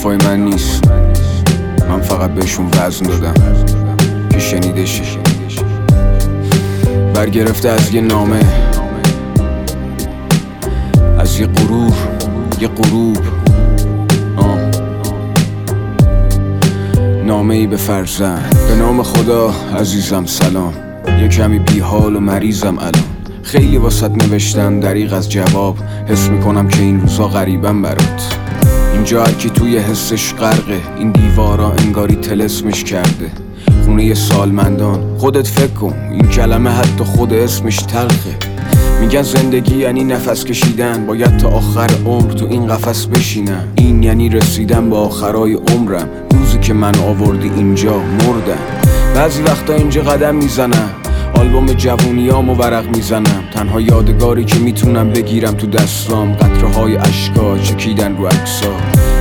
حرفای من نیست. من فقط بهشون وزن دادم که شنیده شه. برگرفته از یه نامه. از یه غرور. یه غروب. آه. نامه ای به فرزند. به نام خدا عزیزم سلام. یه کمی بیحال و مریضم الان. خیلی واسط نوشتم دریغ از جواب. حس می‌کنم که این روزا غریبم برات. اینجا هرکی توی حسش غرقه. این دیوارا انگاری تلسمش کرده. خونه سالمندان. خودت فکر کن این کلمه حتی خود اسمش تلخه. میگن زندگی یعنی نفس کشیدن. باید تا آخر عمر تو این قفس بشینم. این یعنی رسیدن به آخرای عمرم. روزی که من آوردی اینجا مردم. بعضی وقتا اینجا قدم می‌زنم. آلبوم جوونیام و ورق می‌زنم. تنها یادگاری که می‌تونم بگیرم تو دستام. قطره های اشکا چکیدن رو اکسا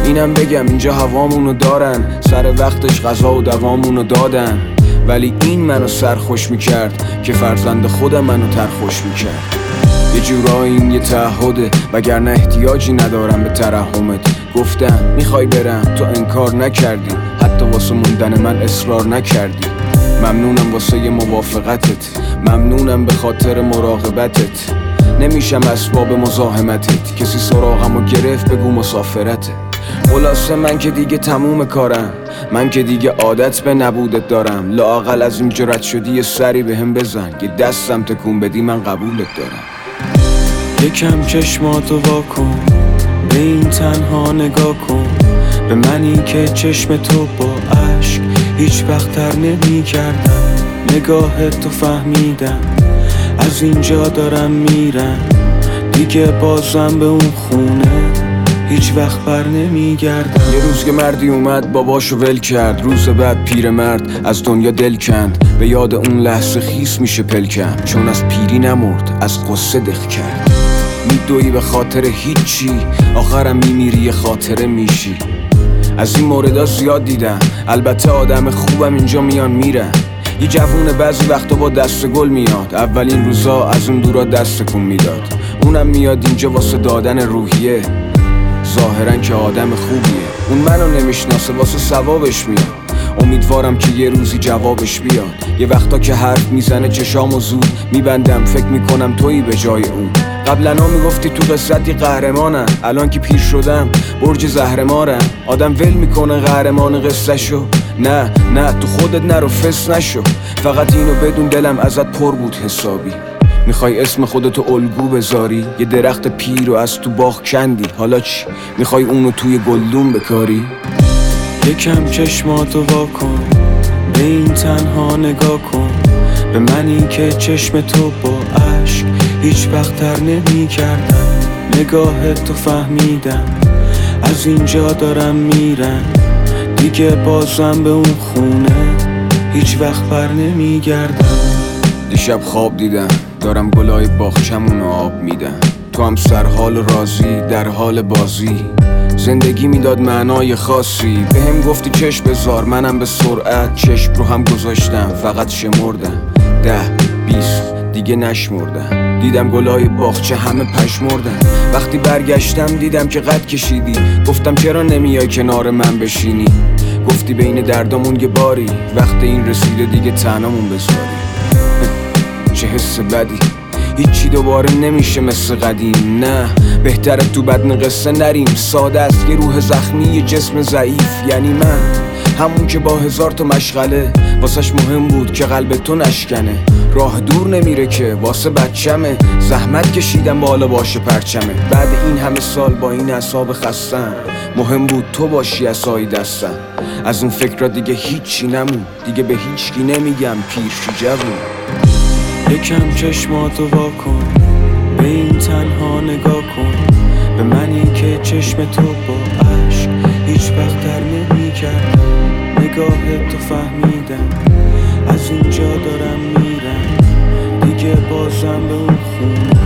اینم بگم اینجا هوامونو دارن. سر وقتش غذا و دوامونو دادن. ولی این منو سرخوش می‌کرد که فرزند خودم منو ترخوش می‌کرد. یه جورایی این یه تعهده. وگرنه احتیاجی ندارم به ترحمت. گفتم می‌خوای برم. تو انکار نکردی. حتی واسه موندن من اصرار نکردی. ممنونم واسه موافقتت. ممنونم به خاطر مراقبتت. نمیشم اسباب مزاحمتت. کسی سراغم و گرفت بگو مسافرته. خلاصه من که دیگه تموم کارم. من که دیگه عادت به نبودت دارم. لاقل از این جرت شدی یه سری به هم بزن. یه دستم تکون بدی من قبولت دارم. یکم چشماتو واکن به این تنها نگاه کن. به منی که چشم تو با عشق هیچ وقت تر نمی کردم نگاه تو فهمیدم. از اینجا دارم میرم. دیگه بازم به اون خونه هیچ وقت بر نمیگردم. یه روز که مردی اومد باباشو ول کرد. روز بعد پیرمرد از دنیا دل کند. به یاد اون لحظه خیس میشه پلکم. چون از پیری نمرد از قصه دخ کرد. میدوی به خاطر هیچی آخرم میمیری خاطره میشی. از این موردا زیاد دیدم. البته آدم خوبم اینجا میان میرن یه جوون بعضی وقتا با دست گل میاد. اولین روزا از اون دورا دست کن می‌داد. اونم میاد اینجا واسه دادن روحیه. ظاهرا که آدم خوبیه. اون منو نمی‌شناسه واسه ثوابش میاد. امیدوارم که یه روزی جوابش بیاد. یه وقتا که حرف می‌زنه چشامو زود میبندم. فکر می‌کنم تویی به جای اون. قبلا ها می‌گفتی تو قصتی قهرمانم الان که پیر شدم برج زهرمارم آدم ول می‌کنه قهرمان قصه نه نه تو خودت نرو فس نشو. فقط اینو بدون دلم ازت پر بود حسابی. می‌خوای اسم خودتو الگو بذاری؟ یه درخت پیر رو از تو باغ کندی. حالا چی؟ می‌خوای اونو توی گلدون بکاری؟ یکم چشماتو واکن به این تنها نگاه کن. به منی که چشم تو با عشق هیچ وقت تر نمی کردم نگاه تو فهمیدم. از اینجا دارم میرم. دیگه بازم به اون خونه هیچ وقت بر نمی گردم دیشب خواب دیدم. دارم گلای باغچمون آب میدم. تو هم سرحال و راضی در حال بازی. زندگی می‌داد معنای خاصی. به هم گفتی چشم بزار منم به سرعت چشم رو هم گذاشتم. فقط شمردم. ده بیست دیگه نشمردم. دیدم گلای باغچه همه پشمردن وقتی برگشتم دیدم که قد کشیدی. گفتم چرا نمیای کنار من بشینی؟ گفتی بین دردامون یه باری. وقت این رسیده دیگه تنامون بذاری چه حس بدی. هیچی دوباره نمیشه مثل قدیم. نه بهتره تو بدن قصه نریم. ساده است یه روح زخمی یه جسم ضعیف. یعنی من. همون که با هزار تا مشغله. واسش مهم بود که قلب تو نشکنه. راه دور نمیره که واسه بچمه. زحمت کشیدم بالا باشه پرچمه. بعد این همه سال با این اصاب خستم. مهم بود تو باشی اسایی دستم. از اون فکر دیگه هیچی نمون. دیگه به هیچکی نمیگم پیر جوون. یکم چشماتو واکن به این تنها نگاه کن. به منی که چشم تو با عشق نگاه تو فهمیدم. از اینجا دارم میرم. دیگه بازم به اون خونه.